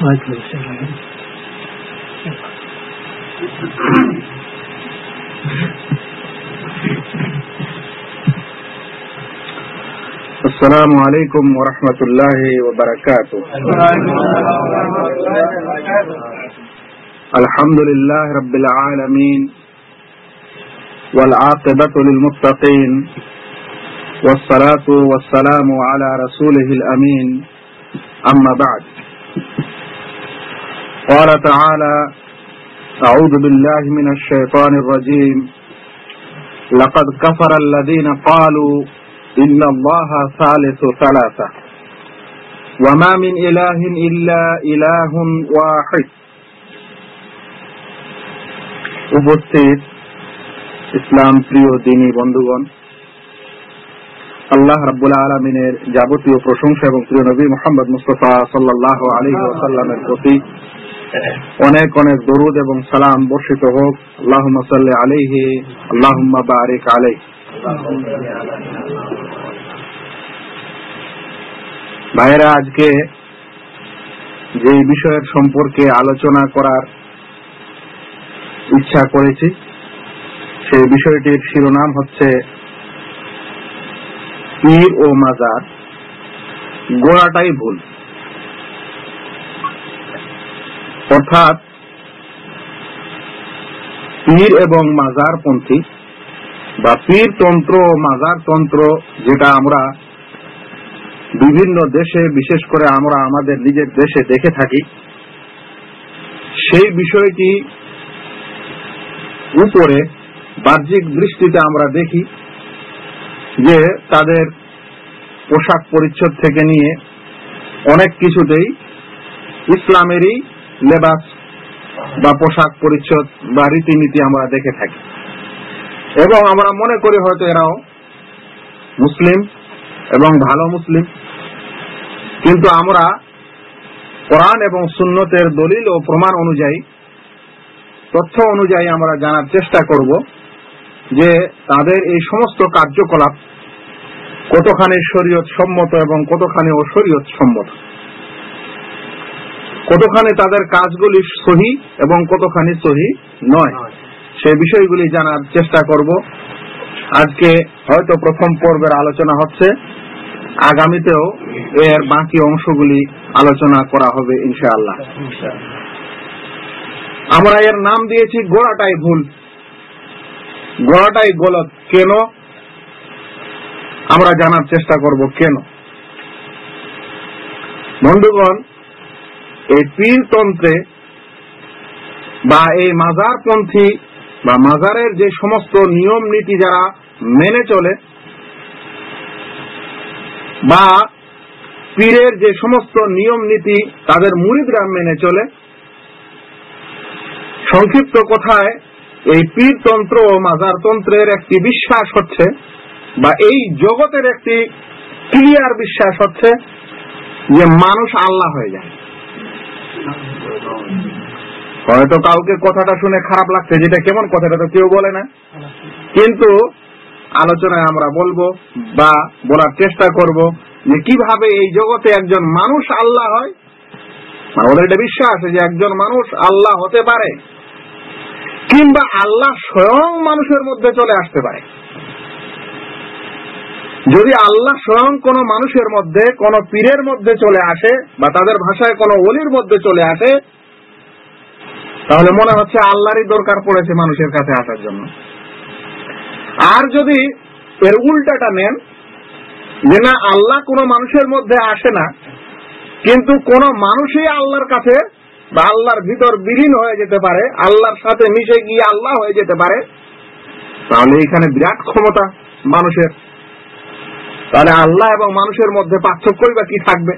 السلام. عليكم ورحمة الله وبركاته. الحمد لله رب العالمين والعاقبة للمتقين والصلاة والسلام على رسوله الأمين. أما بعد قال تعالى أعوذ بالله من الشيطان الرجيم لقد كفر الذين قالوا إن الله ثالث ثلاثة وما من إله إلا إله واحد উপস্থিত ইসলাম প্রিয় দিনী বন্ধুগণ আল্লাহ রাব্বুল আলমিনের যাবতীয় প্রশংসা এবং প্রিয় নবী মোহাম্মদ মুস্তফা সাল্লাহ আলী ওসাল্লামের প্রতি অনেক অনেক দরুদ এবং সালাম বর্ষিত হোক। আল্লাহ সাল্লি আলিহি আল্লাহ বারিক আলাই ভাইয়েরা, আজকে যে বিষয়ের সম্পর্কে আলোচনা করার ইচ্ছা করেছি, সেই বিষয়টির শিরোনাম হচ্ছে পীর ও মাজার। গোড়াটাই ভুল। অর্থাৎ পীর এবং মাজার পন্থী বা পীর তন্ত্র মাজার তন্ত্র যেটা আমরা বিভিন্ন দেশে, বিশেষ করে আমরা আমাদের নিজের দেশে দেখে থাকি, সেই বিষয়টি উপরে বাহ্যিক দৃষ্টিতে আমরা দেখি যে তাদের পোশাক পরিচ্ছদ থেকে নিয়ে অনেক কিছুতেই ইসলামেরই লেবাস বা পোশাক পরিচ্ছদ বা রীতিনীতি আমরা দেখে থাকি। এবং আমরা মনে করি হয়তো এরাও মুসলিম এবং ভালো মুসলিম। কিন্তু আমরা কোরআন এবং সুন্নতের দলিল ও প্রমাণ অনুযায়ী, তথ্য অনুযায়ী আমরা জানার চেষ্টা করব যে তাদের এই সমস্ত কার্যকলাপ কতখানি শরীয়ত সম্মত এবং কতখানি অশরীয়ত সম্মত কতখানি তাদের কাজগুলি সহি এবং কতখানি সহি নয় সেই বিষয়গুলি জানার চেষ্টা করব। আজকে হয়তো প্রথম পর্বের আলোচনা হচ্ছে, আগামীতেও এর বাকি অংশগুলি আলোচনা করা হবে ইনশাআল্লাহ। আমরা এর নাম দিয়েছি গোড়াটাই ভুল। গোড়াটাই গলত। কেন? আমরা জানার চেষ্টা করব কেন? বন্ধুগণ এই পীরতন্ত্রে বা এই মাজারপন্থী বা মাজারের যে সমস্ত নিয়ম নীতি যারা মেনে চলে, বা পীরের যে সমস্ত নিয়ম নীতি তাদের মুরিদরা মেনে চলে, সংক্ষিপ্ত কথায় এই পীরতন্ত্র ও মাজারতন্ত্রের একটি বিশ্বাস হচ্ছে বা এই জগতের একটি ক্লিয়ার বিশ্বাস হচ্ছে যে মানুষ আল্লাহ হয়ে যায়। হয়তো কাউকে কথাটা শুনে খারাপ লাগছে, যেটা কেমন কথাটা তো কেউ বলে না। কিন্তু আলোচনায় আমরা বলব বা বলার চেষ্টা করব যে কীভাবে এই জগতে একজন মানুষ আল্লাহ হয়। আমাদের এটা বিশ্বাস যে একজন মানুষ আল্লাহ হতে পারে, কিংবা আল্লাহ স্বয়ং মানুষের মধ্যে চলে আসতে পারে। যদি আল্লাহ স্বয়ং কোন মানুষের মধ্যে, কোন পীরের মধ্যে চলে আসে বা তাদের ভাষায় কোন অলির মধ্যে চলে আসে, তাহলে মনে হচ্ছে আল্লাহরই দরকার পড়েছে মানুষের কাছে আসার জন্য। আর যদি এর উল্টাটা নেন, যে না, আল্লাহ কোনো মানুষের মধ্যে আসে না, কিন্তু কোন মানুষই আল্লাহর কাছে বা আল্লাহর ভিতর বিলীন হয়ে যেতে পারে, আল্লাহর সাথে মিশে গিয়ে আল্লাহ হয়ে যেতে পারে, তাহলে এখানে বিরাট ক্ষমতা মানুষের। তাহলে আল্লাহ এবং মানুষের মধ্যে পার্থক্যই বা কি থাকবে?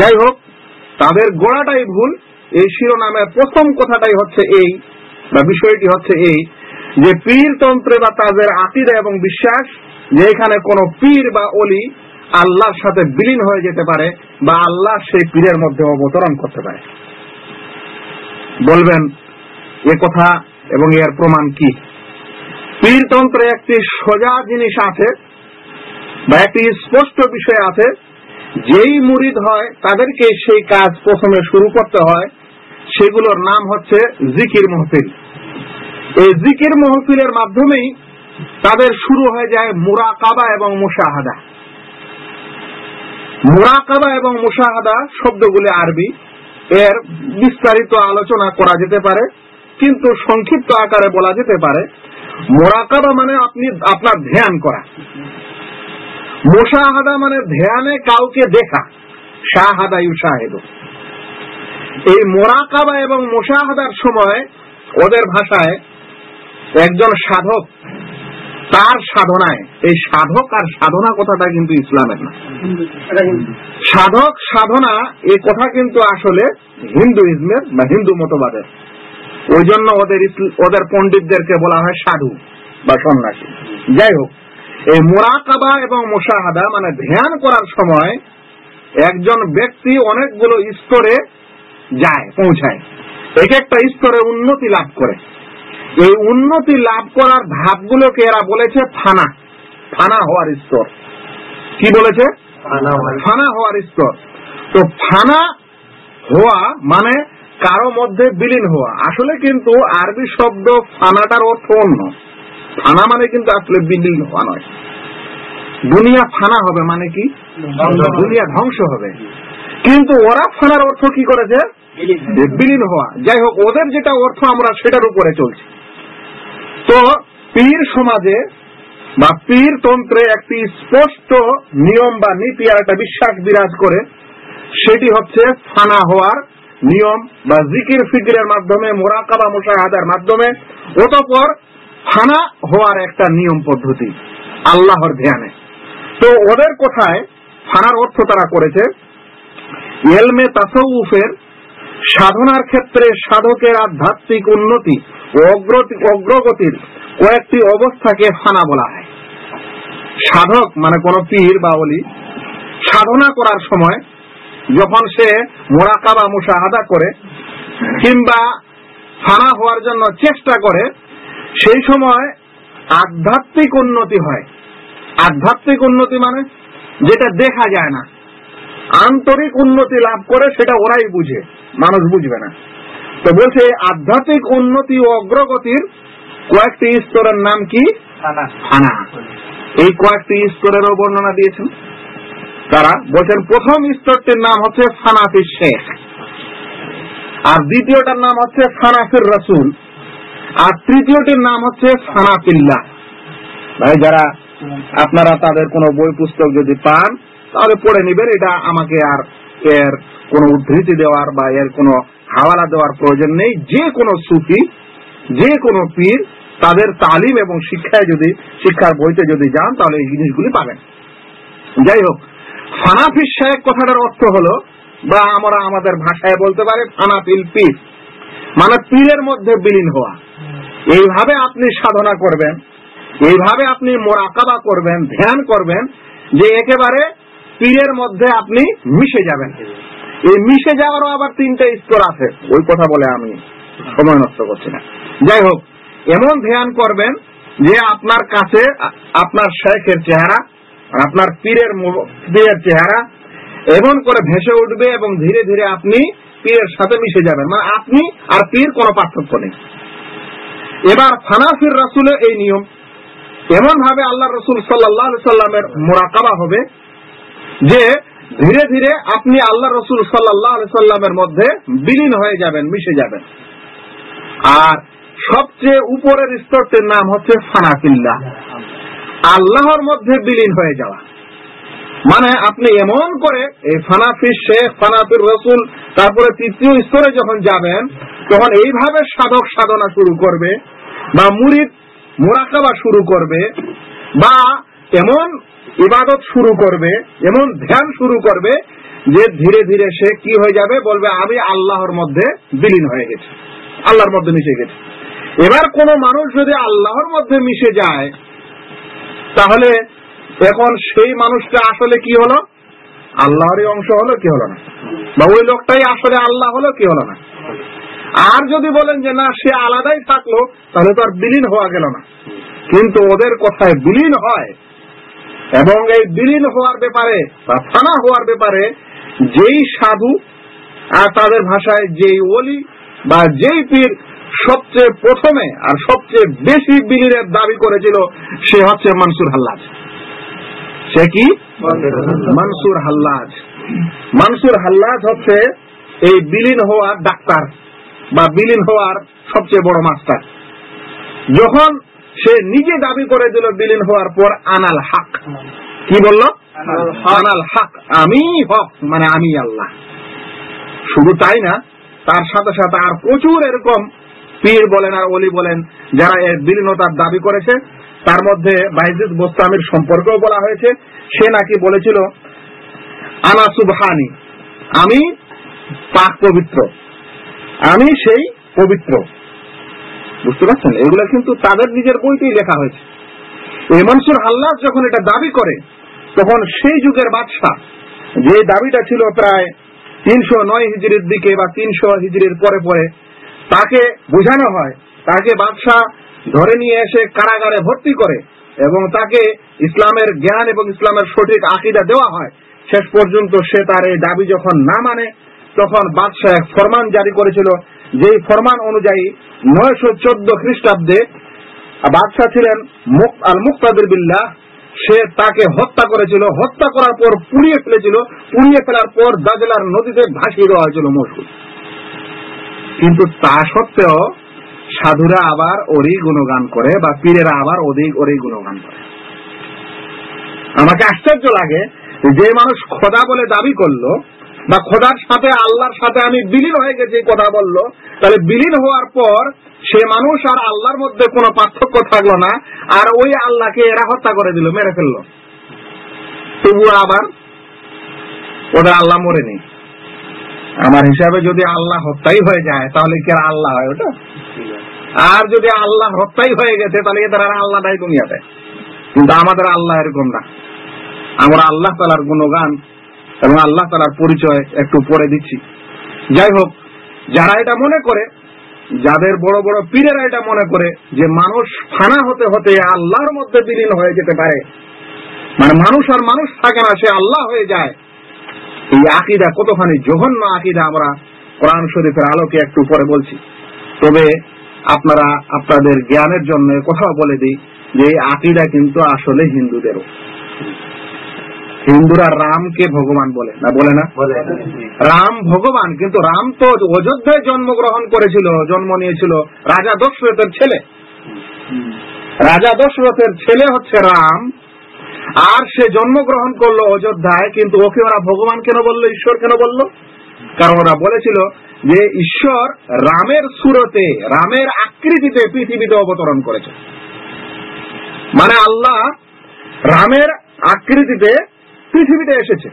যাই হোক, তাদের গোড়াটাই ভুল। এই শিরোনামের প্রথম কথাটাই হচ্ছে এই, বা বিষয়টি হচ্ছে এই, যে পীর তন্ত্রে বা তাদের আকিদা এবং বিশ্বাস, যে এখানে কোন পীর বা অলি আল্লাহর সাথে বিলীন হয়ে যেতে পারে বা আল্লাহ সেই পীরের মধ্যে অবতরণ করতে পারে। বলবেন, এ কথা এবং এর প্রমাণ কি? পীরতন্ত্রে একটি সোজা জিনিস আছে বা একটি স্পষ্ট বিষয় আছে। যেই মুরিদ হয়, তাদেরকে সেই কাজ প্রথমে শুরু করতে হয়। সেগুলোর নাম হচ্ছে জিকির মহফিল। এই জিকির মহফিলের মাধ্যমেই তাদের শুরু হয়ে যায় মুরাকাবা এবং মুশাহাদা। মুরাকাবা এবং মুশাহাদা শব্দগুলি আরবি। এর বিস্তারিত আলোচনা করা যেতে পারে, কিন্তু সংক্ষিপ্ত আকারে বলা যেতে পারে। মোরাকাবা মানে আপনি, আপনার ধ্যান করা। মোশাহাদা মানে ধ্যানে কাউকে দেখা। শাহাদা ইউশাহেদ। এই মোরাকাবা এবং মোশাহাদার সময় ওদের ভাষায় একজন সাধক, তার সাধনায়। এই সাধক আর সাধনা কথাটা কিন্তু ইসলামের না। সাধক, সাধনা এই কথা কিন্তু আসলে হিন্দুইজমের বা হিন্দু মতবাদের। ওই জন্য ওদের ওদের পণ্ডিতদেরকে বলা হয় সাধু বা সন্ন্যাসী। যাই হোক এই মোরাকাবা এবং মোশাহাদা মানে ধ্যান করার সময় একজন ব্যক্তি অনেকগুলো স্তরে যায় পৌঁছায়। এক একটা স্তরে উন্নতি লাভ করে। এই উন্নতি লাভ করার ধাপগুলোকে এরা বলেছে ফানা। ফানা হওয়ার স্তর। কি বলেছে? ফানা হওয়ার স্তর। তো ফানা হওয়া মানে কারও মধ্যে বিলীন হওয়া। আসলে কিন্তু আরবি শব্দ ফানাটার অর্থ অন্য। ফানা মানে কিন্তু আসলে বিলীন হওয়া নয়। দুনিয়া ফানা হবে মানে কি? দুনিয়া ধ্বংস হবে। কিন্তু ওরা ফানার অর্থ কি করেছে? বিলীন হওয়া। যাই হোক ওদের যেটা অর্থ আমরা সেটার উপরে চলছি। তো পীর সমাজে বা পীর তন্ত্রে একটি স্পষ্ট নিয়ম বা নীতি আর একটা বিশ্বাস বিরাজ করে সেটি হচ্ছে ফানা হওয়ার নিয়ম বা জিকির ফিকিরের মাধ্যমে, মোরাকাবা মোশাহাদার মাধ্যমে, অতপর ফানা হওয়ার একটা নিয়ম পদ্ধতি আল্লাহর ধ্যানে। তো ওদের কোথায় ফানার অর্থ তারা করেছে, এলমে তাসউফের সাধনার ক্ষেত্রে সাধকের আধ্যাত্মিক উন্নতি ও অগ্রগতির কয়েকটি অবস্থাকে ফানা বলা হয়। সাধক মানে কোন পীর বা অলি সাধনা করার সময় যখন সে মোরাকাবা মুশাহাদা করে কিংবা ফানা হওয়ার জন্য চেষ্টা করে সেই সময় আধ্যাত্মিক উন্নতি হয়। আধ্যাত্মিক উন্নতি মানে যেটা দেখা যায় না। আন্তরিক উন্নতি লাভ করে সেটা ওরাই বুঝে মানুষ বুঝবে না। তো বলছে আধ্যাত্মিক উন্নতি ও অগ্রগতির কয়েকটি স্তরের নাম কি? ফানা। এই কয়েকটি স্তরেরও বর্ণনা দিয়েছেন। তারা বলছেন, প্রথম স্তরটির নাম হচ্ছে ফানাফি শেখ। আর দ্বিতীয়টার নাম হচ্ছে ফানাফির রসুল। আর তৃতীয়টির নাম হচ্ছে ফানাফিল্লা ভাই, যারা আপনারা তাদের কোনো বই পুস্তক যদি পান, তাহলে পড়ে নিবেন। এটা আমাকে আর এর কোনো উদ্ধৃতি দেওয়ার বা এর কোনো হাওয়ালা দেওয়ার প্রয়োজন নেই। যে কোনো সুফি, যে কোনো পীর তাদের তালিম এবং শিক্ষায় যদি, শিক্ষার বইতে যদি যান, তাহলে এই জিনিসগুলি পাবেন। যাই হোক ফানাফির শেখ কথাটার অর্থ হলো বা আমরা আমাদের ভাষায় বলতে পারি ফানাফিল পীর। মানে পীরের মধ্যে বিলীন হওয়া। এইভাবে আপনি সাধনা করবেন, এইভাবে আপনি মোরাকাবা করবেন, ধ্যান করবেন, যে একেবারে পীরের মধ্যে আপনি মিশে যাবেন। এই মিশে যাওয়ারও আবার তিনটা স্তর আছে, ওই কথা বলে আমি সময় নষ্ট করছি না। যাই হোক, এমন ধ্যান করবেন যে আপনার কাছে, আপনার শেখের চেহারা আপনার পীরের পীরের চেহারা এমন করে ভেসে উঠবে এবং ধীরে ধীরে আপনি পীরের সাথে মিশে যাবেন। মানে আপনি আর পীর কোনো পার্থক্য নেই। এবার ফানাফির রাসুলের এই নিয়ম। এমন ভাবে আল্লাহ রসুল সাল্লাহ সাল্লামের মোরাকাবা হবে যে ধীরে ধীরে আপনি আল্লাহ রসুল সাল্লাহ সাল্লামের মধ্যে বিলীন হয়ে যাবেন, মিশে যাবেন। আর সবচেয়ে উপরের স্তরটির নাম হচ্ছে ফানাফিল্লা আল্লাহর মধ্যে বিলীন হয়ে যাওয়া। মানে আপনি এমন করে এই ফানাফির শেখ, ফানাফির রসুল, তারপরে তৃতীয় স্তরে যখন যাবেন, তখন এইভাবে সাধক সাধনা শুরু করবে, বা মুরিদ মোরাকাবা শুরু করবে, বা এমন ইবাদত শুরু করবে, এমন ধ্যান শুরু করবে যে ধীরে ধীরে সে কি হয়ে যাবে, বলবে, আমি আল্লাহর মধ্যে বিলীন হয়ে গেছে। আল্লাহর মধ্যে মিশে গেছে। এবার কোন মানুষ যদি আল্লাহর মধ্যে মিশে যায় তাহলে এখন সেই মানুষটা আসলে কি হলো? আল্লাহরই অংশ হলো কি হলো না? বা ওই লোকটাই আসলে আল্লাহ হলো কি হলো না? আর যদি বলেন যে না, সে আলাদাই থাকল, তাহলে তো আর বিলীন হওয়া গেল না। কিন্তু ওদের কথায় বিলীন হয়। এবং এই বিলীন হওয়ার ব্যাপারে বা ফানা হওয়ার ব্যাপারে যেই সাধু আর তাদের ভাষায় যেই ওলি বা যেই পীর সবচেয়ে প্রথমে আর সবচেয়ে বেশি বিলীনের দাবি করেছিল সে হচ্ছে মানসুর হাল্লাজ সে কি? মানসুর হাল্লাজ মানসুর হাল্লাজ হচ্ছে এই বিলীন হওয়ার ডাক্তার বা বিলীন হওয়ার সবচেয়ে বড় মাস্টার। যখন সে নিজে দাবি করে দিল বিলীন হওয়ার পর আনাল হাক। কি বলল? আনাল হাক। আমি হক মানে আমি আল্লাহ। শুধু তাই না তার সাথে সাথে আর প্রচুর এরকম পীর বলেন আর অলি বলেন, যারা এর বিলীনতার দাবি করেছে, তার মধ্যে বাইজিদ বোস্তামির সম্পর্কেও বলা হয়েছে। সে নাকি বলেছিল আনা সুবহানি, আমি পাক পবিত্র, আমি সেই পবিত্র। বুঝতে পারছেন? এগুলো কিন্তু তাদের নিজের বইতেই লেখা হয়েছে। এই মনসুর আল্লাহ যখন এটা দাবি করে, তখন সেই যুগের বাদশাহ, যে দাবিটা ছিল প্রায় তিনশো নয় হিজড়ির দিকে বা তিনশো হিজড়ির পরে পরে তাকে বোঝানো হয়, তাকে বাদশাহ ধরে নিয়ে এসে কারাগারে ভর্তি করে এবং তাকে ইসলামের জ্ঞান এবং ইসলামের সঠিক আকিদা দেওয়া হয়। শেষ পর্যন্ত সে তার এই দাবি যখন না মানে তখন বাদশাহ এক ফরমান জারি করেছিল, যেই ফরমান অনুযায়ী নয়শো চোদ্দ খ্রিস্টাব্দে বাদশাহ ছিলেন আল মুক্তাদির বিল্লাহ। সে তাকে হত্যা করেছিল। হত্যা করার পর পুড়িয়ে ফেলেছিল। পুড়িয়ে ফেলার পর দাজলার নদীতে ভাসিয়ে দেওয়া হয়েছিল মসুর কিন্তু তা সত্ত্বেও সাধুরা আবার ওরই গুণগান করে বা পীরেরা আবার ওদিক ওরই গুণগান করে। আমাকে আশ্চর্য লাগে যে মানুষ খোদা বলে দাবি করল বা খোদার সাথে, আল্লাহর সাথে আমি বিলীন হয়ে গেছি কথা বলল, তাহলে বিলীন হওয়ার পর সে মানুষ আর আল্লাহর মধ্যে কোনো পার্থক্য থাকল না, আর ওই আল্লাহকে এরা হত্যা করে দিল, মেরে ফেলল। তবুও আবার ওদের আল্লাহ মরেনি। আমার হিসাবে যদি আল্লাহ হত্যাই হয়ে যায়, তাহলে কি আর আল্লাহ হয় ওটা? আর যদি আল্লাহ হত্যাই হয়ে গেছে, তাহলে এদের আর আল্লাহ নাই দুনিয়াতে। কিন্তু আমাদের আল্লাহ এরকম না আমরা আল্লাহ তালার গুণগান এবং আল্লাহ তালার পরিচয় একটু পরে দিচ্ছি। যাই হোক, যারা এটা মনে করে, যাদের বড় বড় পীরেরা এটা মনে করে, যে মানুষ ফানা হতে হতে আল্লাহর মধ্যে বিলীন হয়ে যেতে পারে। মানে মানুষ আর মানুষ থাকে না, সে আল্লাহ হয়ে যায়। এই আকিদা কতখানি জঘন্য আকিদা আমরা কোরআন শরীফের আলোকে একটু পরে বলছি। তবে আপনারা আপনাদের জ্ঞানের জন্য কোথাও বলে দিই যে এই আকিদা কিন্তু আসলে হিন্দুদেরও। হিন্দুরা রামকে ভগবান বলে না বলে না? রাম ভগবান কিন্তু রাম তো অযোধ্যায় জন্মগ্রহণ করেছিল জন্ম নিয়েছিল রাজা দশরথের ছেলে। রাজা দশরথের ছেলে হচ্ছে রাম আর সে জন্মগ্রহণ করল অযোধ্যায় কিন্তু ওকে ওরা ভগবান কেন বলল ঈশ্বর কেন বলল? কারণ ওরা বলেছিল যে ঈশ্বর রামের সুরতে রামের আকৃতিতে পৃথিবীতে অবতরণ করেছে। মানে আল্লাহ রামের আকৃতিতে পৃথিবীতে এসেছে।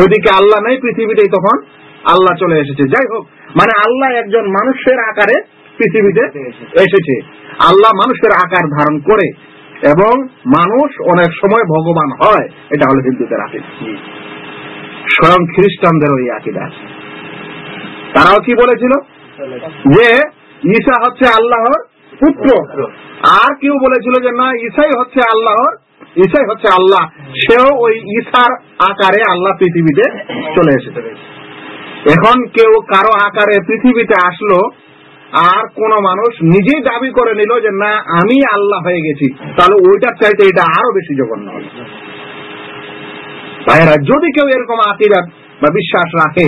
ওইদিকে আল্লাহ নেই পৃথিবীতেই তখন আল্লাহ চলে এসেছে। যাই হোক মানে আল্লাহ একজন মানুষের আকারে পৃথিবীতে এসেছে। আল্লাহ মানুষের আকার ধারণ করে। এবং মানুষ অনেক সময় ভগবান হয়, এটা হলো হিন্দুদের আকিদা। স্বয়ং খ্রিস্টানদের ওই আকিদা আছে। তারাও কি বলেছিল? যে ঈসা হচ্ছে আল্লাহর পুত্র। আর কেউ বলেছিল যে না ঈশাই হচ্ছে আল্লাহর ঈশাই হচ্ছে আল্লাহ। সেও ওই ঈশার আকারে আল্লাহ পৃথিবীতে চলে এসেছে। এখন কেউ কারও আকারে পৃথিবীতে আসলো আর কোন মানুষ নিজেই দাবি করে নিল যে, না, আমি আল্লাহ হয়ে গেছি। তাহলে ওইটার চাইতে এটা আরও বেশি জঘন্য হবে। ভাইয়েরা, যদি কেউ এরকম আকিদাত বা বিশ্বাস রাখে,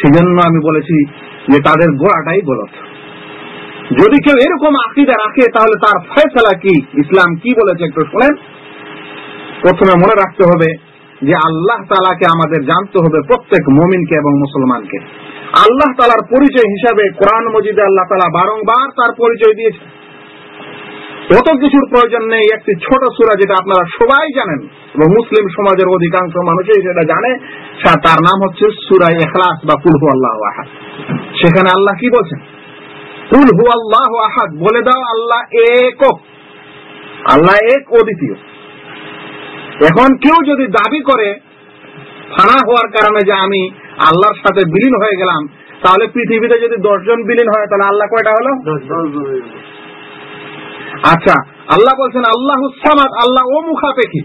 সেজন্য আমি বলেছি যে তাদের গোড়াটাই গলত যদি কেউ এরকম আকিদা রাখে, তাহলে তার ফয়সলা কি? ইসলাম কি বলেছে একটু শোনেন। প্রথমে মনে রাখতে হবে যে আল্লাহ তালাকে আমাদের জানতে হবে প্রত্যেক মমিনকে এবং মুসলমানকে। আল্লাহ তালার পরিচয় হিসাবে কোরআন মজিদে আল্লাহ তালা বারংবার তার পরিচয় দিয়েছে। অত কিছুর প্রয়োজন নেই, একটি ছোট সুরা যেটা আপনারা সবাই জানেন এবং মুসলিম সমাজের অধিকাংশ মানুষই সেটা জানে তার নাম হচ্ছে সুরাই এখলাস বা কুলহু আল্লাহ আহাদ। সেখানে আল্লাহ কি বলছেন? কুল হু আল্লাহ আহাদ, বলে দাও আল্লাহ একক। আল্লাহ এক অদ্বিতীয় এখন কেউ যদি দাবি করে ফানা হওয়ার কারণে যে আমি আল্লাহর সাথে বিলীন হয়ে গেলাম, তাহলে পৃথিবীতে যদি দশজন বিলীন হয়, তাহলে আল্লাহ কয়টা হলো? আচ্ছা আল্লাহ বলছেন, আল্লাহ সামাদ, আল্লাহ ও মুখাপেক্ষী।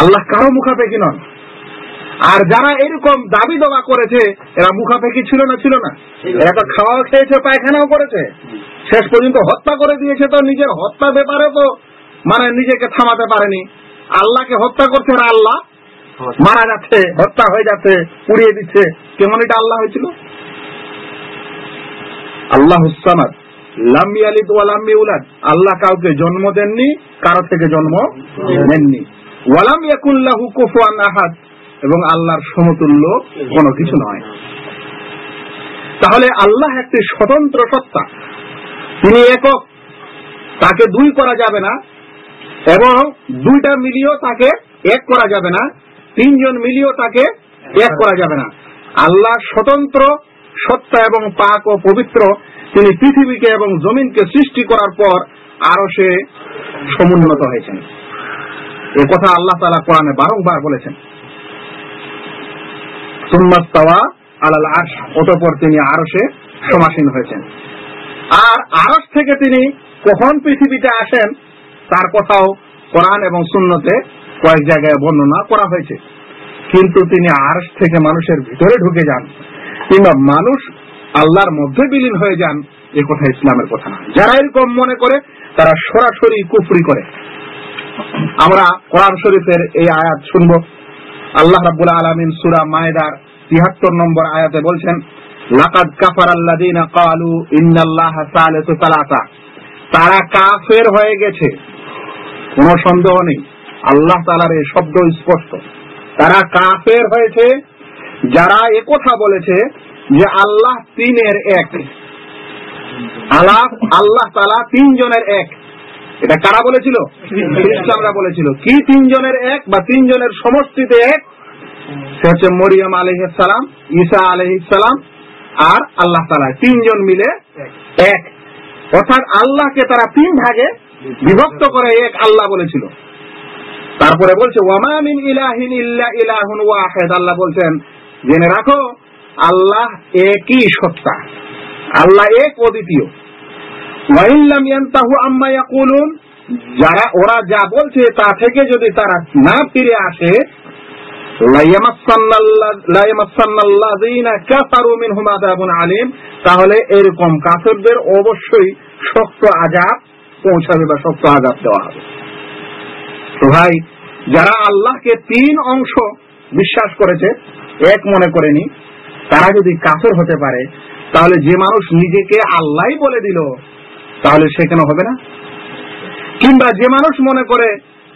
আল্লাহ কারও মুখাপেক্ষি নন। আর যারা এরকম দাবি দাবা করেছে, এরা মুখাপেক্ষি ছিল না ছিল না। এরা তো খাওয়াও খেয়েছে, পায়খানাও করেছে। শেষ পর্যন্ত হত্যা করে দিয়েছে তো, নিজের হত্যা ব্যাপারে তো মানে নিজেকে থামাতে পারেনি। আল্লাহকে হত্যা করছে আর আল্লাহ মারা যাচ্ছে হত্যা হয়ে যাচ্ছে পুড়িয়ে দিচ্ছে। কেমন এটা আল্লাহ হয়েছিল? আল্লাহ হুসামাদ লাম্বি আলিদ ওয়ালাম্বি উলাদ আল্লাহ কাউকে জন্ম দেননি কারও থেকে জন্ম নেননি। ওয়ালাম ইয়াকুল্লাহু কুফুয়ান আহাদ। এবং আল্লাহর সমতুল্য কোনো কিছু নয়। তাহলে আল্লাহ একটি স্বতন্ত্র সত্তা। তিনি একক। তাকে দুই করা যাবে না। এবং দুইটা মিলিয়েও তাকে এক করা যাবে না, তিনজন মিলিয়েও তাকে এক করা যাবে না। আল্লাহ স্বতন্ত্র, সত্তা এবং পাক ও পবিত্র, তিনি পৃথিবীকে এবং জমিনকে সৃষ্টি করার পর আরও সে সমুন্নত হয়েছেন। এ কথা আল্লাহ তালা কোরআনে বারংবার বলেছেন। সুম্মাস্তাওয়া আলাল আরশ, অতঃপর তিনি আরশে সমাসীন হয়েছেন। আর আরশ থেকে তিনি কখন পৃথিবীতে আসেন? তার কথাও কোরআন এবং সুন্নতে কয়েক জায়গায় বর্ণনা করা হয়েছে। কিন্তু তিনি আরশ থেকে মানুষের ভিতরে ঢুকে যান কিংবা মানুষ আল্লাহর মধ্যে বিলীন হয়ে যান, এ কথা ইসলামের কথা না। যারা এরকম মনে করে, তারা সরাসরি কুফরি করে। আমরা কোরআন শরীফের এই আয়াত শুনব। আল্লাহ রাব্বুল আলামিন সূরা মায়দার 73 নম্বর আয়াতে বলছেন, লাকাদ কাফার আল্লাযীনা ক্বালু ইন্নাল্লাহা তারা কাফের হয়ে গেছে। কোনো সন্দেহ নেই। আল্লাহ তাআলার এই শব্দ স্পষ্ট। তারা কাফের হয়েছে, যারা একথা বলেছে যে আল্লাহ তিনের এক। আল্লাহ আল্লাহ তাআলা তিনজনের এক। এটা কারা বলেছিল? খ্রিস্টানরা বলেছিল। কি তিনজনের এক বা তিনজনের সমষ্টিতে এক? সে হচ্ছে মরিয়ম আলহিসাম ঈসা আলহিসাম আর আল্লাহ তালা তিনজন মিলে এক। অর্থাৎ আল্লাহকে তারা তিন ভাগে বিভক্ত করে এক আল্লাহ বলেছিল। তারপরে বলছে ওয়ামামিন ইলাহিন ইল্লা ইলাহুন ওয়াহেদ। আল্লাহ বলছেন, জেনে রাখো, আল্লাহ একই সত্তা, আল্লাহ এক অদ্বিতীয়। ওয়াইল্লাম ইয়ান্তাহু আম্মা ইয়াকুলুন। যারা, ওরা যা বলছে তা থেকে যদি তারা না ফিরে আসে আলিম, তাহলে এরকম কাফেরদের অবশ্যই শক্ত আজাব পৌঁছাবে বা শক্ত আজাব দেওয়া হবে। তো ভাই যারা আল্লাহকে তিন অংশ বিশ্বাস করেছে এক মনে করেনি তারা যদি কাফের হতে পারে তাহলে যে মানুষ নিজেকে আল্লাহ বলে দিল তাহলে সে কেন হবে না? কিংবা যে মানুষ মনে করে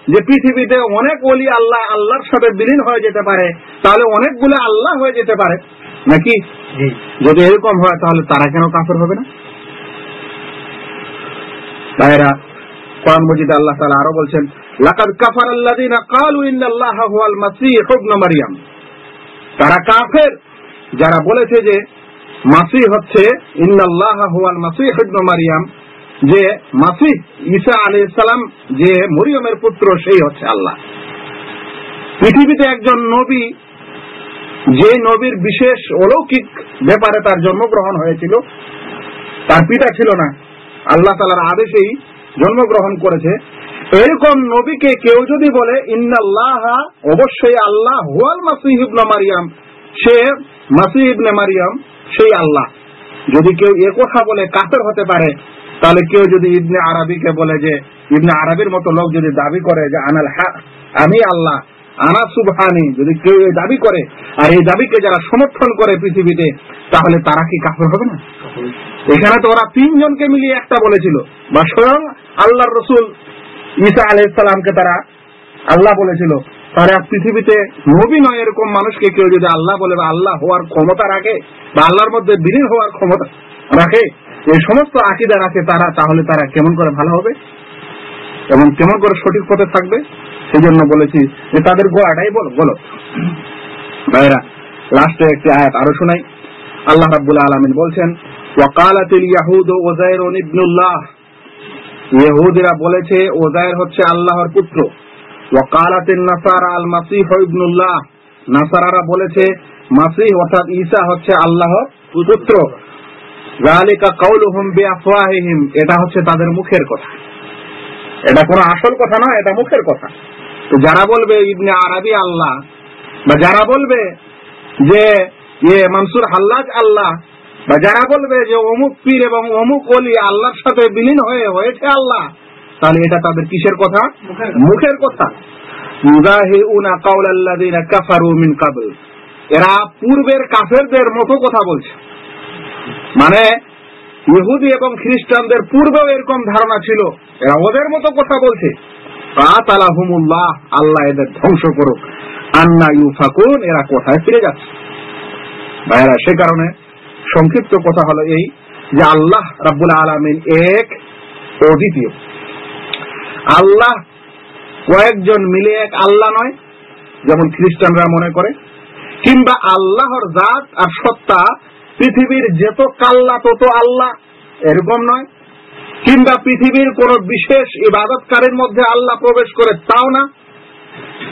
যে পৃথিবীতে অনেক অলি আল্লাহ আল্লাহর সাথে বিলীন হয়ে যেতে পারে তাহলে অনেকগুলো আল্লাহ হয়ে যেতে পারে। নাকি? যদি এরকম হয় তাহলে তারা কেন কাফের হবে না? ভাইরা কোরআন মজিদ আল্লাহ তাআলা আরও বলছেন, লাকাদ কাফার আল্লাযিনা ক্বালু ইন্নাল্লাহা হুয়াল মাসীহ ইবনে মারইয়াম তারা কাফের, যারা বলেছে যে মাসিহ হচ্ছে ইন্নাল্লাহা হুয়াল মাসীহ ইবনে মারইয়াম যে মাসিহ ঈসা আলাইহিস সালাম, যে মরিয়মের পুত্র, সেই হচ্ছে আল্লাহ। পৃথিবীতে একজন নবী, যে নবীর বিশেষ অলৌকিক ব্যাপারে তার জন্মগ্রহণ হয়েছিল, তার পিতা ছিল না। আল্লাহ তালার আদেশেই জন্মগ্রহণ করেছে। এরকম নবীকে কেউ যদি বলে, ইন্নাল্লাহ, অবশ্যই আল্লাহ হুয়াল মাসিহ মারিয়াম। সে মাসিহ মারিয়াম, সেই আল্লাহ। যদি কেউ এ কথা বলে, কাফের হতে পারে, তাহলে কেউ যদি ইবনে আরবিকে বলে যে, ইবনে আরবির মতো লোক যদি দাবি করে যে, আনাল হক, আমি আল্লাহ, আনা সুবহানি, যদি কেউ এই দাবি করে, আর এই দাবিকে যারা সমর্থন করে পৃথিবীতে, তাহলে তারা কি কাফের হবে না? এখানে তো ওরা তিনজনকে মিলিয়ে একটা বলেছিল। বা স্বয়ং আল্লাহর রসুল ঈসা আলাইসালামকে তারা আল্লাহ বলেছিল। আর পৃথিবীতে নবী নয় এরকম মানুষকে কেউ যদি আল্লাহ বলে বা আল্লাহ হওয়ার ক্ষমতা রাখে বা আল্লাহর মধ্যে বিলীন হওয়ার ক্ষমতা রাখে, এই সমস্ত আকিদা রাখে তারা, তাহলে তারা কেমন করে ভালো হবে? এবং কেমন করে সঠিক পথে থাকবে? সেই জন্য বলেছি যে তাদের গোয়াটাই বলো বলো। ভাইরা লাস্টে একটি আয়াত আরও শোনাই। আল্লাহ রাব্বুল আলামিন বলছেন ওয়াকালাতিল ইয়াহুদ ওজাইর ইবনুল্লাহ। ইহুদিরা বলেছে ওজাইর হচ্ছে আল্লাহর পুত্র। ওয়াকালাতিন নাসারা আল মাসিহ ইবনুল্লাহ। নাসারারা বলেছে, মাসিহ অর্থাৎ ঈসা হচ্ছে আল্লাহর পুত্র। যালিকা কাউলুহুম বিআফওয়াহিহিম, এটা হচ্ছে তাদের মুখের কথা। এটা কোনো আসল কথা না, এটা মুখের কথা। তো যারা বলবে ইবনে আরবি আল্লাহ, বা যারা বলবে যে ইয়ে মনসুর হাল্লাজ আল্লাহ বা যারা বলবে যে অমুক পীর এবং অমুক অলি আল্লাহর সাথে বিলীন হয়ে হয়েছে আল্লাহ তাহলে এটা তাদের কিসের কথা? মুখের কথা। মিন এরা পূর্বের কাফেরদের মতো কথা বলছে। মানে ইহুদি এবং খ্রিস্টানদের পূর্বেও এরকম ধারণা ছিল। এরা ওদের মতো কথা বলছে। কাতালাহুমুল্লাহ আল্লাহ এদের ধ্বংস করুক। আন্না ইউফাকুন এরা কোথায় ফিরে যাচ্ছে? ভাইরা সে কারণে সংক্ষিপ্ত কথা হলো এই যে আল্লাহ রাব্বুল আলামিন এক ও দ্বিতীয়। আল্লাহ কয়েকজন মিলে এক আল্লাহ নয়, যেমন খ্রিস্টানরা মনে করে, কিংবা আল্লাহর জাত আর সত্তা পৃথিবীর যেত কাল্লা তত আল্লাহ, এরকম নয়। কিংবা পৃথিবীর কোন বিশেষ ইবাদতকারীর মধ্যে আল্লাহ প্রবেশ করে তাও না।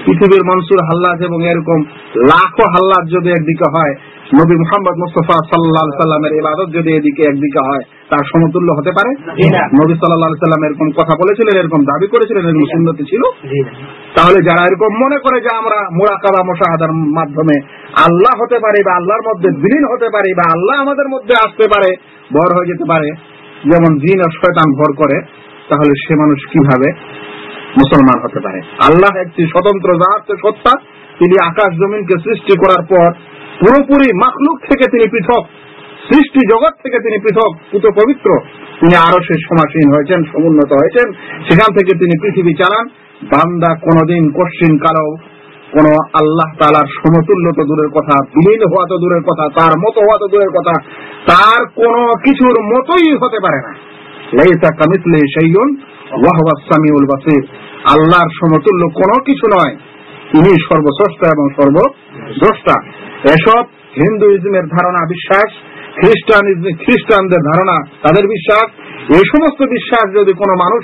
পৃথিবীর মনসুর হাল্লাজ এবং এরকম লাখো হাল্লাজ যদি একদিকে হয় নবী মোহাম্মদ মুস্তফা সাল্লাহ সাল্লামের ইবাদত যদি এদিকে একদিকে হয় তার সমতুল্য হতে পারে? নবী সাল্লাহ সাল্লাম এরকম কথা বলেছিলেন এরকম দাবি করেছিলেন এরকম সুন্নতি ছিল? তাহলে যারা এরকম মনে করে যে আমরা মোরাকাবা মোশাহাদার মাধ্যমে আল্লাহ হতে পারি বা আল্লাহর মধ্যে বিলীন হতে পারি বা আল্লাহ আমাদের মধ্যে আসতে পারে ভর হয়ে যেতে পারে যেমন জিন আর শয়তান ভর করে তাহলে সে মানুষ কীভাবে মুসলমান হতে পারে? আল্লাহ একটি স্বতন্ত্র জাত সত্তা তিনি আকাশ জমিনকে সৃষ্টি করার পর পুরোপুরি মাখলুক থেকে তিনি পৃথক, সৃষ্টি জগৎ থেকে তিনি পৃথক, পুত পবিত্র। তিনি আরও সে সমাসীন হয়েছেন, সমুন্নত হয়েছেন। সেখান থেকে তিনি পৃথিবী চালান। বান্দা কোনদিন কশ্চিন কালো কোন আল্লাহ তালার সমতুল্য তো দূরের কথা, বিলীন হওয়া তো দূরের কথা, তার মতো হওয়া তো দূরের কথা, তার কোন কিছুর মতোই হতে পারে না। আল্লাহর সমতুল্য কোনো কিছু নয়। তিনি সর্বস্রষ্টা এবং সর্বদ্রষ্টা। এসব হিন্দুইজমের ধারণা বিশ্বাস খ্রিস্টানিজম খ্রিস্টানদের ধারণা তাদের বিশ্বাস। এই সমস্ত বিশ্বাস যদি কোনো মানুষ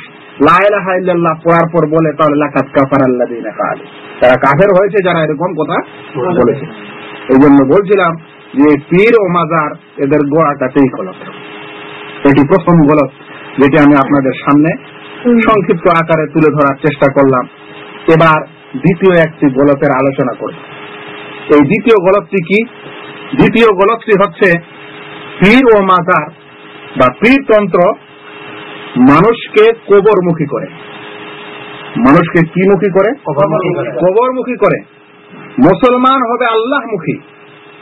পড়ার পর বলে তাহলে লাকাত কাফার কাল। তারা কাফের হয়েছে যারা এরকম কথা বলেছে। এই জন্য বলছিলাম যে পীর ও মাজার এদের গোড়াটাতেই গলত। এটি প্রথম গলত যেটি আমি আপনাদের সামনে সংক্ষিপ্ত আকারে তুলে ধরার চেষ্টা করলাম। এবার দ্বিতীয় একটি গলতের আলোচনা করব এই দ্বিতীয় গলতটি কি? দ্বিতীয় গলতটি হচ্ছে পীর ও মাজার বা পীরতন্ত্র মানুষকে কবরমুখী করে। মানুষকে কি মুখী করে? কবরমুখী করে। কবরমুখী করে। মুসলমান হবে আল্লাহমুখী।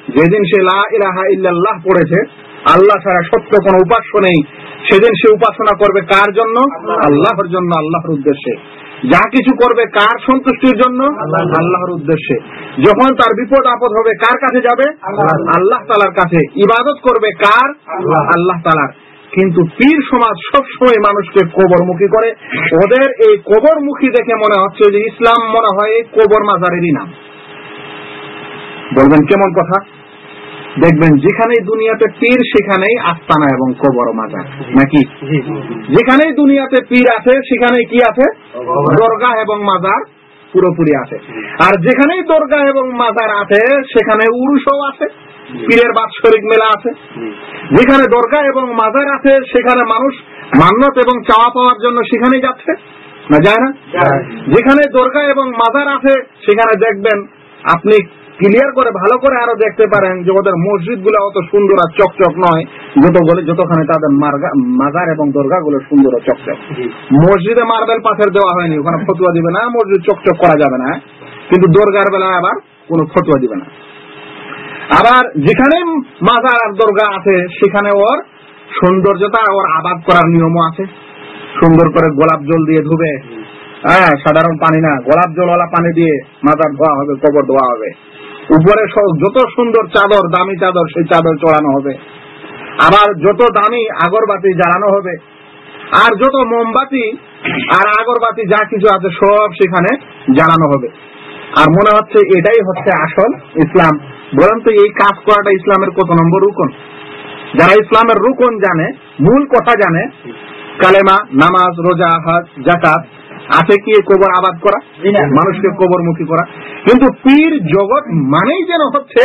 যেদিন সে লা ইলাহা ইল্লাল্লাহ পড়েছে আল্লাহ ছাড়া সত্য কোনো উপাস্য নেই। সেদিন সে উপাসনা করবে কার জন্য? আল্লাহর জন্য আল্লাহর উদ্দেশ্যে। যা কিছু করবে কার সন্তুষ্টির জন্য? আল্লাহর উদ্দেশ্যে। যখন তার বিপদ আপদ হবে কার কাছে যাবে? আল্লাহ। তালার কাছে। ইবাদত করবে কার? আল্লাহ। তালার কিন্তু পীর সমাজ সবসময় মানুষকে কবরমুখী করে। ওদের এই কবরমুখী দেখে মনে হচ্ছে যে ইসলাম মনে হয় কবর মাজারেরই নাম। বলবেন কেমন কথা? দেখবেন যেখানেই দুনিয়াতে পীর সেখানেই আস্তানা এবং কবর মাজার। নাকি। যেখানেই দুনিয়াতে পীর আছে সেখানে কি আছে? দরগা এবং মাজার পুরোপুরি আছে। আর যেখানেই দরগা এবং মাজার আছে সেখানে উরুষও আছে পীরের বাৎসরিক মেলা আছে। যেখানে দরগা এবং মাজার আছে সেখানে মানুষ মান্যত এবং চাওয়া পাওয়ার জন্য সেখানেই যাচ্ছে। না যায় না? যেখানে দরগা এবং মাজার আছে সেখানে দেখবেন আপনি ক্লিয়ার করে ভালো করে আরও দেখতে পারেন যে ওদের মসজিদগুলো অত সুন্দর আর চকচক নয়। যত বলে যতখানে তাদের মাজার এবং দরগা গুলো সুন্দর ও চকচক। মসজিদে মার্বেল পাথর দেওয়া হয়নি ওখানে ফতুয়া দিবে না মসজিদ চকচক করা যাবে না। কিন্তু দরগার বেলায় আবার কোনো ফতুয়া দিবে না। আবার যেখানে মাজার আর দরগা আছে সেখানে ওর সৌন্দর্যতা ওর আবাদ করার নিয়মও আছে। সুন্দর করে গোলাপ জল দিয়ে ধুবে। হ্যাঁ সাধারণ পানি না গোলাপ জলওয়ালা পানি দিয়ে মাজার ধোয়া হবে কবর ধোয়া হবে। উপরে যত সুন্দর চাদর, দামি চাদর, সেই চাদর চড়ানো হবে। আবার যত দামি আগরবাতি জ্বালানো হবে, আর যত মোমবাতি আর আগরবাতি যা কিছু আছে সব সেখানে জ্বালানো হবে। আর মনে হচ্ছে এটাই হচ্ছে আসল ইসলাম। বলেন তো, এই কাজ করাটা ইসলামের কত নম্বর রুকন? যারা ইসলামের রুকন জানে, মূল কথা জানে, কালেমা, নামাজ, রোজা, হাজ জাকাত আছে কি কবর আবাদ করা। মানুষকে কবরমুখী করা। কিন্তু পীর জগৎ মানেই যেন হচ্ছে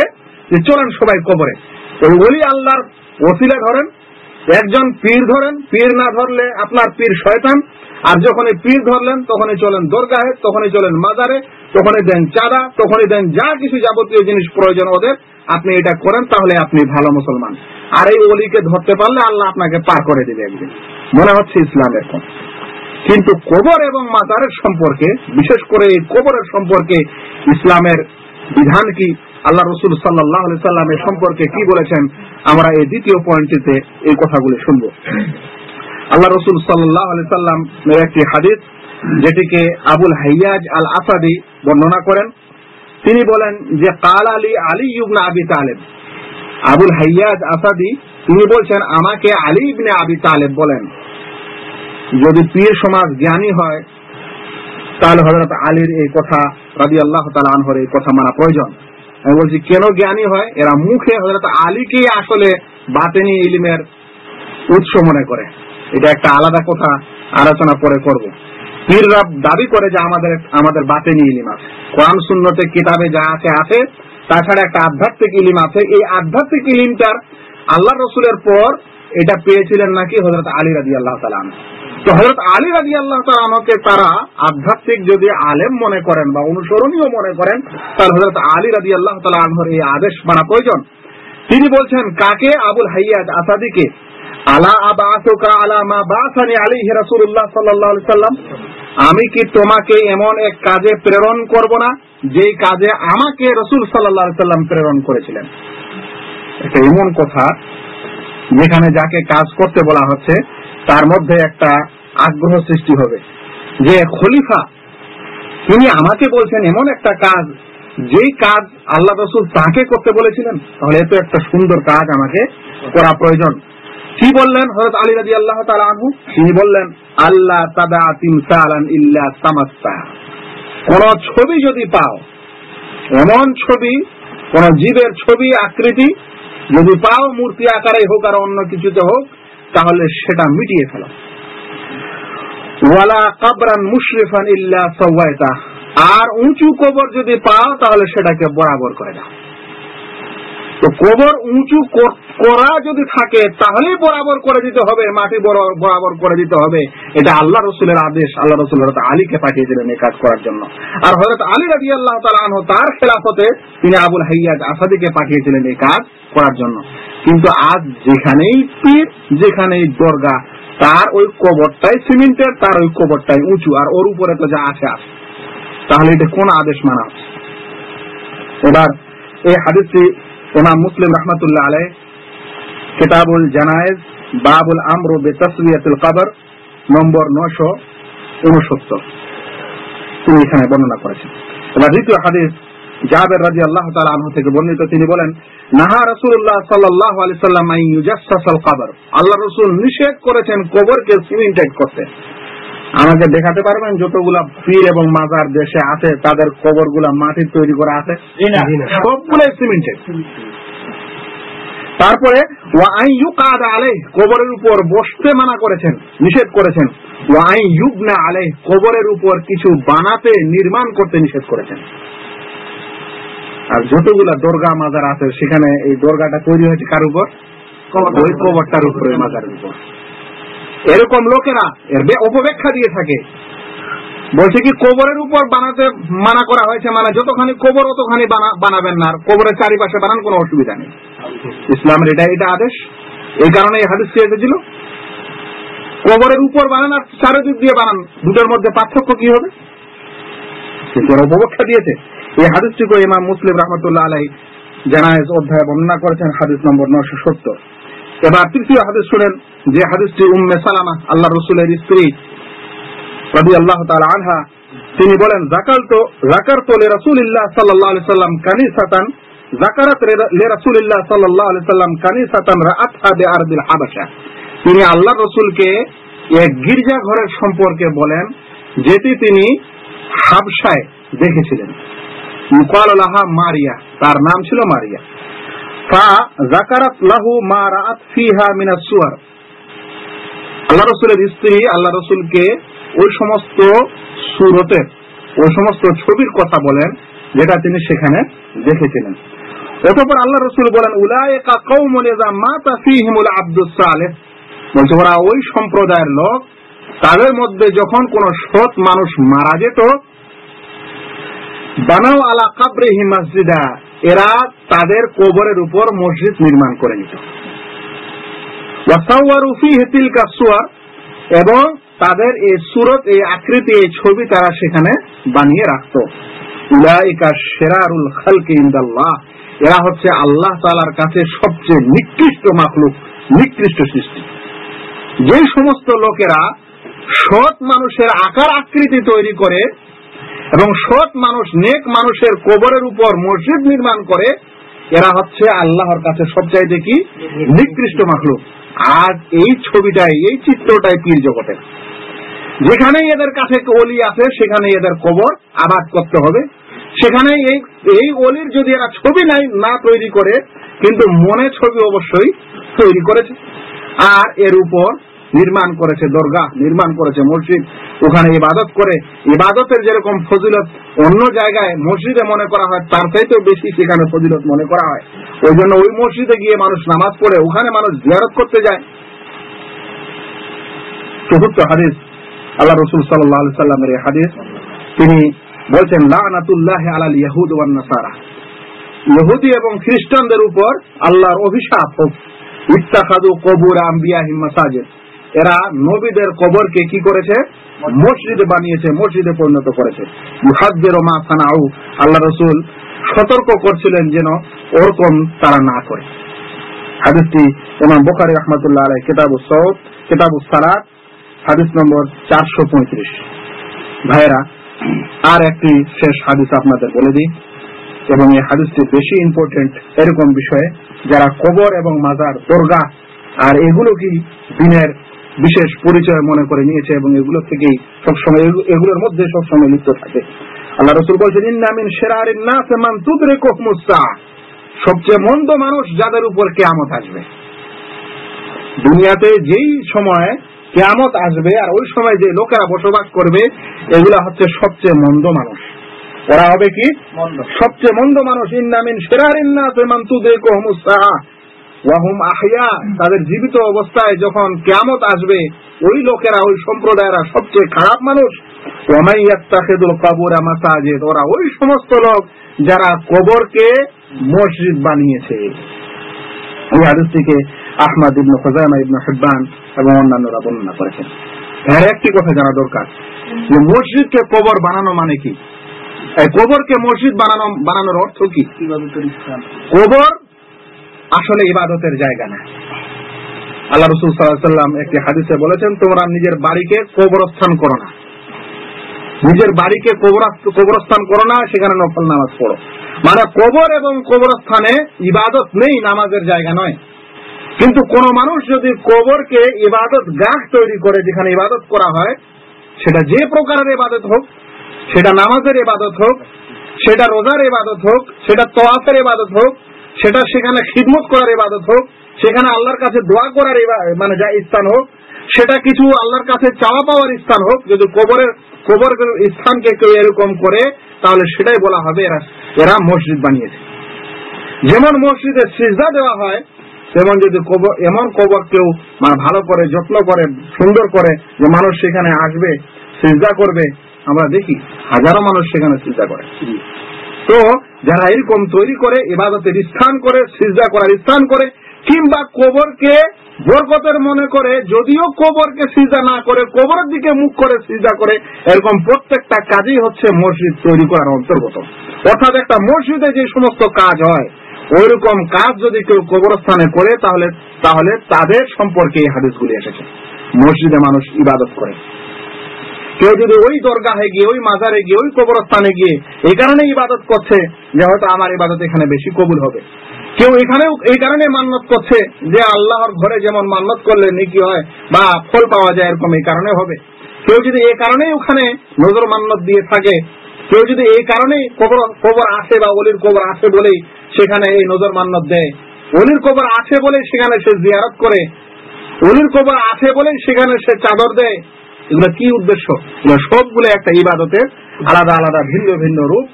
যে চলেন সবাই কবরে। ওই ওলি আল্লাহর ওসিলা ধরেন একজন পীর ধরেন পীর না ধরলে আপনার পীর শয়তান। আর যখনই পীর ধরলেন তখনই চলেন দরগাহে তখনই চলেন মাজারে তখনই দেন চাঁদা তখনই দেন যা কিছু যাবতীয় জিনিস প্রয়োজন ওদের আপনি এটা করেন তাহলে আপনি ভালো মুসলমান। আর এই অলিকে ধরতে পারলে আল্লাহ আপনাকে পার করে দেবে একদিন। মনে হচ্ছে ইসলাম এখন। কিন্তু কবর এবং মাজারের সম্পর্কে, বিশেষ করে এই কবরের সম্পর্কে ইসলামের বিধান কি? আল্লাহ রসুল সাল্লাহ সাল্লামের সম্পর্কে কি বলেছেন? আমরা এই দ্বিতীয় পয়েন্টটিতে এই কথাগুলি শুনব। আল্লাহ রসুল সাল্লাহ সাল্লামের একটি হাদিস, যেটিকে আবুল হাইয়াজ আল আসাদি বর্ণনা করেন। তিনি বলেন যে, কাল আলী আলী ইবনা আবি তালেব। আবুল হাইয়াজ আসাদি, তিনি বলছেন, আমাকে আলী ইবনে আবি তালেব বলেন। যদি পীর সমাজ জ্ঞানী হয়, তাহলে হজরত আলীর এই কথা রাজি আল্লাহ আনহর এই কথা মানা প্রয়োজন। আমি বলছি, কেন জ্ঞানী হয়? এরা মুখে হজরত আলীকেই আসলে বাতেনি ইলিমের উৎস মনে করে। এটা একটা আলাদা কথা, আলোচনা পরে করব। পীররা দাবি করে যে আমাদের আমাদের বাতেনি ইলিম আছে। কোরআন শূন্যতে কিতাবে যা আছে আছে। তাছাড়া একটা আধ্যাত্মিক ইলিম আছে। এই আধ্যাত্মিক ইলিমটার আল্লাহ রসুলের পর এটা পেয়েছিলেন নাকি হজরত আলী রাজি আল্লাহ তালান তো হজরত আলী রাজি আল্লাহ তালানকে তারা আধ্যাত্মিক যদি আলেম মনে করেন বা অনুসরণীয় মনে করেন, তাহলে হজরত আলী রাজি আল্লাহ তালাহর এই আদেশ মানা প্রয়োজন। তিনি বলছেন, কাকে? আবুল হাইয়াদ আসাদিকে? আলা আবাসুকা আলা মা বাসানি আলাইহি রাসূলুল্লাহ সাল্লাল্লাহু আলাইহি সাল্লাম। আমি কি তোমাকে এমন এক কাজে প্রেরণ করব না, যেই কাজে আমাকে রসুল আলাইহি সাল্লাম প্রেরণ করেছিলেন? এটা এমন কথা যেখানে যাকে কাজ করতে বলা হচ্ছে, তার মধ্যে একটা আগ্রহ সৃষ্টি হবে। যে খলিফা, তিনি আমাকে বলছেন এমন একটা কাজ, যেই কাজ আল্লাহ রসুল তাকে করতে বলেছিলেন, তাহলে এত একটা সুন্দর কাজ আমাকে করা প্রয়োজন। কি বললেন হজরত আলী রাজি আল্লাহ আনহু? তিনি বললেন আল্লাহ তাদা তিমসালান কোন ছবি যদি পাও, এমন ছবি, কোন জীবের ছবি, আকৃতি যদি পাও মূর্তি আকারে হোক আর অন্য কিছুতে হোক, তাহলে সেটা মিটিয়ে ফেলো। ওয়ালা কাবরান মুশরিফান ইল্লা সওয়াইতা। আর উঁচু কবর যদি পাও, তাহলে সেটাকে বরাবর করে দাও। তো কবর উঁচু করা যদি থাকে, তাহলেই বরাবর করে দিতে হবে, মাটি বরাবর করে দিতে হবে। এটা আল্লাহ রসুলের আদেশ, আল্লাহ রসুল হরত আলীকে পাঠিয়েছিলেন এই কাজ করার জন্য। আর হজরত আলী রাজি আল্লাহ তালহ তার খেলাফতে তিনি আবুল হাইয়াজ আসাদিকে পাঠিয়েছিলেন এই কাজ করার জন্য। কিন্তু আজ যেখানেই পীর, যেখানেই দরগা, তার ওই কবরটাই সিমেন্টের, তার ওই কবরটাই উঁচু, আর ওর উপরে তো যা আছে আছে। তাহলে এটা কোন আদেশ মানা হচ্ছে? এবার এই হাদিসটি ইমাম মুসলিম রহমতুল্লাহ আলাই কিতাবুল জানায়েজ, বাবুল আমরু বে তসবিয়াতুল কবর, নম্বর নশো উনসত্তর। তিনি এখানে বর্ণনা করেছেন। এবার দ্বিতীয় হাদিস, জাবের রাজি আল্লাহ তালা আনহু থেকে বর্ণিত। তিনি বলেন, নাহা রসুল্লাহ সাল্লাহ আলি সাল্লাম ইউজাসাল কবর। আল্লাহ রসুল নিষেধ করেছেন কবরকে সিমেন্টেড করতে। আমাকে দেখাতে পারবেন যতগুলা পীর এবং মাজার দেশে আছে তাদের কবরগুলা মাটির তৈরি করা আছে। সবগুলাই সিমেন্টেড তারপরে আলে কবরের উপর বসতে মানা করেছেন নিষেধ করেছেন। ওয়াই ইউব না আলে কবরের উপর কিছু বানাতে নির্মাণ করতে নিষেধ করেছেন। আর যতগুলা দর্গা মাজার আছে সেখানে এই দর্গাটা তৈরি হয়েছে কার উপর? ওই কবরটার উপরে মাজারের উপর। এরকম লোকেরা এর অপব্যাখ্যা দিয়ে থাকে। বলছে কি কবরের উপর বানাতে মানা করা হয়েছে মানে যতখানি কবর অতখানি বানাবেন না। আর কবরের চারিপাশে বানান কোনো অসুবিধা নেই। ইসলামের এটা এটা আদেশ। এই কারণে এই হাদিসটি এসেছিল? কবরের উপর বানান আর চারিদিক দিয়ে বানান দুটোর মধ্যে পার্থক্য কি হবে? অপব্যাখ্যা দিয়েছে। এই হাদিসটি করে ইমাম মুসলিম রহমতুল্লাহ আলাই জানায়েজ অধ্যায় বর্ণনা করেছেন হাদিস নম্বর নশো সত্তর। এবার তৃতীয় হাদিস শুনেন? যে হাদিসটি উম্মে সালামা আল্লাহ রসুলের স্ত্রী রবি আল্লাহ আনহা, তিনি বলেন জাকাল তো জাকার তো লে রসুল্লাহ সাল্লাহ সাল্লাম কানি সাতান জাকারাত লে রসুল্লাহ সাল্লাহ সাল্লাম কানি সাতান রাআতহা বে আরবিল হাবাসা তিনি আল্লাহ রসুলকে এক গির্জা ঘরের সম্পর্কে বলেন, যেটি তিনি হাবসায় দেখেছিলেন। ইউকাল লাহা মারিয়া, তার নাম ছিল মারিয়া। আল্লাহ রসুলের স্ত্রী, আল্লাহ রসুলকে ওই সমস্ত সুরতের ওই সমস্ত ছবির কথা বলেন, যেটা তিনি সেখানে দেখেছিলেন। অতপর আল্লাহ রসুল বলেন উলায়কা আব্দুস বলছে ওই সম্প্রদায়ের লোক, তাদের মধ্যে যখন কোন সৎ মানুষ মারা যেত, বানাও আলা কাবরেহি মসজিদা এরা তাদের কবরের উপর মসজিদ নির্মাণ করে নিত। ওয়াসাওয়ারুফি হেতিল কাসুয়ার এবং তাদের এই সুরত, এই আকৃতি, এই ছবি তারা সেখানে বানিয়ে রাখত। সেরারুল খালকে ইন্দাল্লাহ। এরা হচ্ছে আল্লাহ তালার কাছে সবচেয়ে নিকৃষ্ট মাখলুক, নিকৃষ্ট সৃষ্টি। যে সমস্ত লোকেরা সৎ মানুষের আকার আকৃতি তৈরি করে এবং সৎ মানুষ, নেক মানুষের কবরের উপর মসজিদ নির্মাণ করে, এরা হচ্ছে আল্লাহর কাছে সবচাইতে কি? নিকৃষ্ট মাখলুক। আর এই ছবিটাই, এই চিত্রটাই পীর জগতের। যেখানেই এদের কাছে অলি আছে সেখানে এদের কবর আবাদ করতে হবে। সেখানে এই এই অলির যদি এরা ছবি নাই, না তৈরি করে, কিন্তু মনে ছবি অবশ্যই তৈরি করেছে। আর এর উপর নির্মাণ করেছে দরগা নির্মাণ করেছে মসজিদ। ওখানে ইবাদত করে, ইবাদতের যেরকম ফজিলত অন্য জায়গায় মসজিদে মনে করা হয়, তার চাইতেও বেশি সেখানে ফজিলত মনে করা হয়। ওই জন্য ওই মসজিদে গিয়ে মানুষ নামাজ পড়ে, ওখানে মানুষ জিয়ারত করতে যায়। চতুর্থ হাদিস, আল্লাহ রসুল সাল্লাহ সাল্লামের এই হাদিস, তিনি বলছেন, লানাতুল্লাহ আলাল ইয়াহুদ ওয়ান নাসারা। ইহুদি এবং খ্রিস্টানদের উপর আল্লাহর অভিশাপ হোক। ইত্তাখাদু কবুর আম্বিয়াহিম মাসাজিদ। এরা নবীদের কবরকে কি করেছে? মসজিদে বানিয়েছে, মসজিদে পরিণত করেছে। মুহাদ্দের মা সানাউ, আল্লাহ রসুল সতর্ক করছিলেন যেন ওরকম তারা না করে। হাদিসটি ইমাম বুখারী রহমতুল্লাহ আলাই কিতাবু সৌদ কিতাবু সালাত, হাদিস নম্বর চারশো পঁয়ত্রিশ। ভাইরা আর একটি শেষ হাদিস আপনাদের বলে দিই, এবং এই হাদিসটি বেশি ইম্পর্টেন্ট এরকম বিষয়ে যারা কবর এবং মাজার দরগা আর এগুলো কি দিনের বিশেষ পরিচয় মনে করে নিয়েছে এবং এগুলো থেকেই সবসময় এগুলোর মধ্যে সবসময় লিপ্ত থাকে। আল্লাহ রসুল বলছেন ইন্নামিন সেরারিন না সেমান তুদরে কোহমুসা সবচেয়ে মন্দ মানুষ যাদের উপর কেয়ামত আসবে। দুনিয়াতে যেই সময় কেয়ামত আসবে আর ওই সময় যে লোকেরা বসবাস করবে এগুলা হচ্ছে সবচেয়ে মন্দ মানুষ। ওরা হবে কি? সবচেয়ে মন্দ মানুষ ইন্নামিন সেরারিন না সেমান তুদরে কোহমুসা ওয়াহুম আহিয়া তাদের জীবিত অবস্থায় যখন কেয়ামত আসবে ওই লোকেরা ওই সম্প্রদায়েরা সবচেয়ে খারাপ মানুষ। ওমাইয়াত্তাখিদুল কবর মাসাজিদ ওরা ওই সমস্ত লোক যারা কবরকে মসজিদ বানিয়েছে। এই হাদিসটিকে আহমদ ইবনে খুজাইমা ইবনে হিব্বান এবং অন্যান্যরা বর্ণনা করেছেন। এর একটি কথা জানা দরকার যে মসজিদকে কবর বানানো মানে কি? কবরকে মসজিদ বানানো বানানোর অর্থ কি? কবর আসলে ইবাদতের জায়গা না। আল্লাহ রসুল সাল্লাম একটি হাদিসে বলেছেন, তোমরা নিজের বাড়িকে কবরস্থান করো না। নিজের বাড়িকে কবরস্থান করো না, সেখানে নফল নামাজ পড়ো। মানে কবর এবং কবরস্থানে ইবাদত নেই, নামাজের জায়গা নয়। কিন্তু কোন মানুষ যদি কবরকে ইবাদত গাছ তৈরি করে, যেখানে ইবাদত করা হয়, সেটা যে প্রকারের ইবাদত হোক, সেটা নামাজের ইবাদত হোক, সেটা রোজার ইবাদত হোক, সেটা তোয়াফের ইবাদত হোক সেটা সেখানে খিদমত করার ইবাদত হোক, সেখানে আল্লাহর কাছে দোয়া করার মানে যা স্থান হোক, সেটা কিছু আল্লাহর কাছে চাওয়া পাওয়ার স্থান হোক, যদি কবরের, কবর স্থানকে কেউ এরকম করে, তাহলে সেটাই বলা হবে এরা এরা মসজিদ বানিয়েছে। যেমন মসজিদে সিজদা দেওয়া হয়, তেমন যদি কবর, এমন কবর কেউ মানে ভালো করে, যত্ন করে, সুন্দর করে, যে মানুষ সেখানে আসবে, সিজদা করবে, আমরা দেখি, হাজারো মানুষ সেখানে চিন্তা করে। তো যারা এরকম তৈরি করে, ইবাদতের স্থান করে, সিজদা করার স্থান করে, কিংবা কবরকে বরকতের মনে করে, যদিও কবরকে সিজা না করে, কবরের দিকে মুখ করে সিজা করে, এরকম প্রত্যেকটা কাজই হচ্ছে মসজিদ তৈরি করার অন্তর্গত। অর্থাৎ একটা মসজিদে যে সমস্ত কাজ হয়, ওইরকম কাজ যদি কেউ কবরস্থানে করে, তাহলে তাহলে তাদের সম্পর্কে এই হাদিসগুলি এসেছে। মসজিদে মানুষ ইবাদত করে। কেউ যদি ওই দরগাহে গিয়ে, ওই মাজারে গিয়ে, ওই কবরস্থানে গিয়ে এই কারণে ইবাদত করছে যে হয়তো আমার ইবাদত এখানে বেশি কবুল হবে। কেউ এখানেও এই কারণে মান্নত করছে যে আল্লাহর ঘরে যেমন মান্নত করলে নেকি হয় বা ফল পাওয়া যায় এরকম এই কারণে হবে। কেউ যদি এই কারণেই ওখানে নজর মান্নত দিয়ে থাকে, কেউ যদি এই কারণেই কবর কবর আসে বা অলির কবর আসে বলেই সেখানে এই নজর মান্নত দেয়। অলির কবর আছে বলে সেখানে সে জিয়ারত করে, অলির কবর আছে বলে সেখানে সে চাদর দেয়। এগুলো কি উদ্দেশ্য? এগুলো সবগুলো একটা ইবাদতের আলাদা আলাদা, ভিন্ন ভিন্ন রূপ।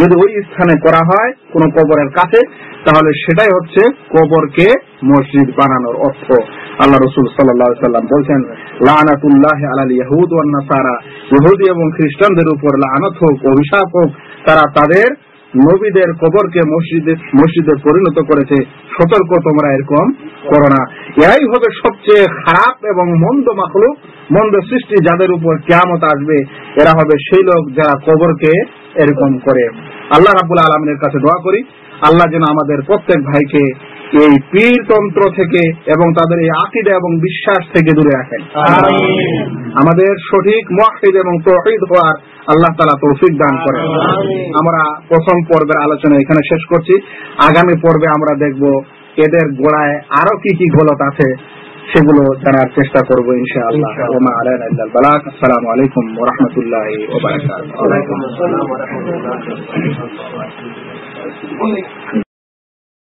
যদি ওই স্থানে করা হয়, কোন কবরের কাছে, তাহলে সেটাই হচ্ছে কবরকে মসজিদ বানানোর অর্থ। আল্লাহ রসুল সাল্লাম বলছেন, লানাতুল্লাহ আলাল ইয়াহুদ ওয়ান নাসারা। ইহুদি এবং খ্রিস্টানদের উপর লানত হোক, অভিশাপ হোক, তারা তাদের নবীদের কবরকে মসজিদে মসজিদে পরিণত করেছে। সতর্ক তোমরা এরকম করো না। এরাই হবে সবচেয়ে খারাপ এবং মন্দ মাখলুক, মন্দ সৃষ্টি যাদের উপর কেয়ামত আসবে। এরা হবে সেই লোক যারা কবরকে এরকম করে। আল্লাহ রাবুল আলমিনের কাছে দোয়া করি। আল্লাহ যেন আমাদের প্রত্যেক ভাইকে এই পীরতন্ত্র থেকে এবং তাদের এই আকিদা এবং বিশ্বাস থেকে দূরে রাখেন। আমাদের সঠিক মহিদ এবং তহিদ হওয়ার আল্লাহ তালা তৌফিক দান করেন। আমরা প্রথম পর্বের আলোচনা এখানে শেষ করছি। আগামী পর্বে আমরা দেখব এদের গোড়ায় আরও কি কি গলত আছে সেগুলো জানার চেষ্টা করব ইনশাআল্লাহ। আসসালামু আলাইকুম